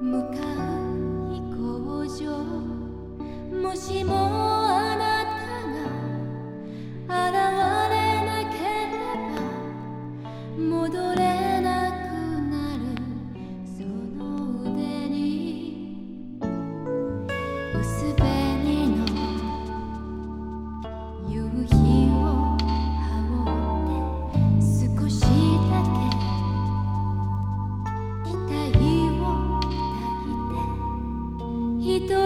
向かい工場。もしも y